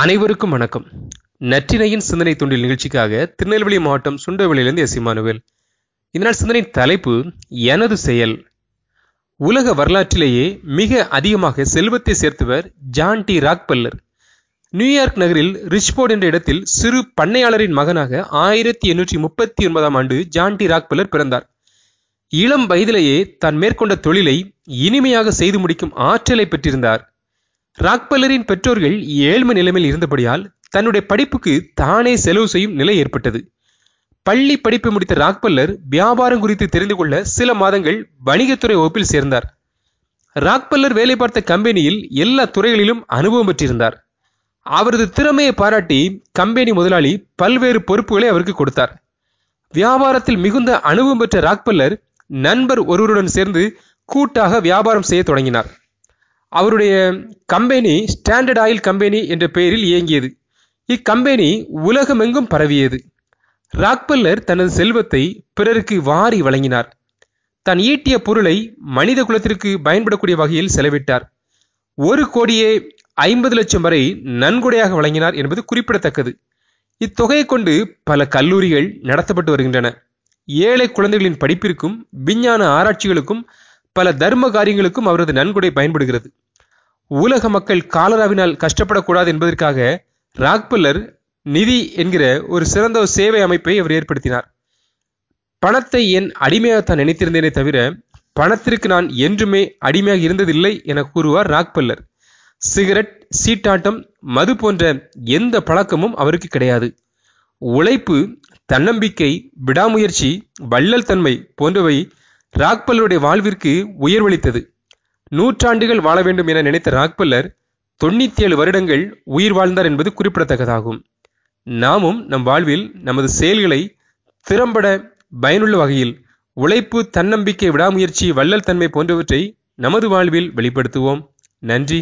அனைவருக்கும் வணக்கம். நற்றினையின் சிந்தனை தொண்டில் நிகழ்ச்சிக்காக திருநெல்வேலி மாவட்டம் சுண்டவெளியிலிருந்து எஸ். இமானுவேல். இதனால் சிந்தனையின் தலைப்பு எனது செயல் உலக வரலாற்றிலேயே மிக அதிகமாக செல்வத்தை சேர்த்தவர் John D. Rockefeller. New York நகரில் ரிச்போர்ட் என்ற இடத்தில் சிறு பண்ணையாளரின் மகனாக ஆயிரத்தி எண்ணூற்றி முப்பத்தி ஒன்பதாம் ஆண்டு ஜான் டி. ராக்பல்லர் பிறந்தார். இளம் வயதிலேயே தான் மேற்கொண்ட தொழிலை இனிமையாக செய்து முடிக்கும் ஆற்றலை பெற்றிருந்தார். ராக்பல்லரின் பெற்றோர்கள் ஏழ்மை நிலைமையில் இருந்தபடியால் தன்னுடைய படிப்புக்கு தானே செலவு செய்யும் நிலை ஏற்பட்டது. பள்ளி படிப்பு முடித்த ராக்பல்லர் வியாபாரம் குறித்து தெரிந்து கொள்ள சில மாதங்கள் வணிகத்துறை வகுப்பில் சேர்ந்தார். ராக்பல்லர் வேலை பார்த்த கம்பெனியில் எல்லா துறைகளிலும் அனுபவம் பெற்றிருந்தார். அவரது திறமையை பாராட்டி கம்பெனி முதலாளி பல்வேறு பொறுப்புகளை அவருக்கு கொடுத்தார். வியாபாரத்தில் மிகுந்த அனுபவம் பெற்ற ராக்பல்லர் நண்பர் ஒருவருடன் சேர்ந்து கூட்டாக வியாபாரம் செய்ய தொடங்கினார். அவருடைய கம்பெனி ஸ்டாண்டர்ட் ஆயில் கம்பெனி என்ற பெயரில் இயங்கியது. இக்கம்பெனி உலகமெங்கும் பரவியது. ராக்பல்லர் தனது செல்வத்தை பிறருக்கு வாரி வழங்கினார். தன் ஈட்டிய பொருளை மனித குலத்திற்கு பயன்படக்கூடிய வகையில் செலவிட்டார். ஒரு கோடியே ஐம்பது லட்சம் வரை நன்கொடையாக வழங்கினார் என்பது குறிப்பிடத்தக்கது. இத்தொகையை கொண்டு பல கல்லூரிகள் நடத்தப்பட்டு வருகின்றன. ஏழை குழந்தைகளின் படிப்பிற்கும் விஞ்ஞான ஆராய்ச்சிகளுக்கும் பல தர்ம காரியங்களுக்கும் அவரது நன்கொடை பயன்படுகிறது. உலக மக்கள் காலராவினால் கஷ்டப்படக்கூடாது என்பதற்காக ராக்பல்லர் நிதி என்கிற ஒரு சிறந்த சேவை அமைப்பை அவர் ஏற்படுத்தினார். பணத்தை என் அடிமையாகத்தான் நினைத்திருந்தேனே தவிர பணத்திற்கு நான் என்றுமே அடிமையாக இருந்ததில்லை என கூறுவார் ராக்பல்லர். சிகரெட் சீட்டாட்டம் மது போன்ற எந்த பழக்கமும் அவருக்கு கிடையாது. உழைப்பு தன்னம்பிக்கை விடாமுயற்சி வள்ளல் தன்மை போன்றவை ராக்பல்லருடைய வாழ்விற்கு உயர்வளித்தது. நூற்றாண்டுகள் வாழ வேண்டும் என நினைத்த ராக்பல்லர் தொண்ணூத்தேழு வருடங்கள் உயிர் வாழ்ந்தார் என்பது குறிப்பிடத்தக்கதாகும். நாமும் நம் வாழ்வில் நமது செயல்களை திறம்பட பயனுள்ள வகையில் உழைப்பு தன்னம்பிக்கை விடாமுயற்சி வள்ளல் தன்மை போன்றவற்றை நமது வாழ்வில் வெளிப்படுத்துவோம். நன்றி.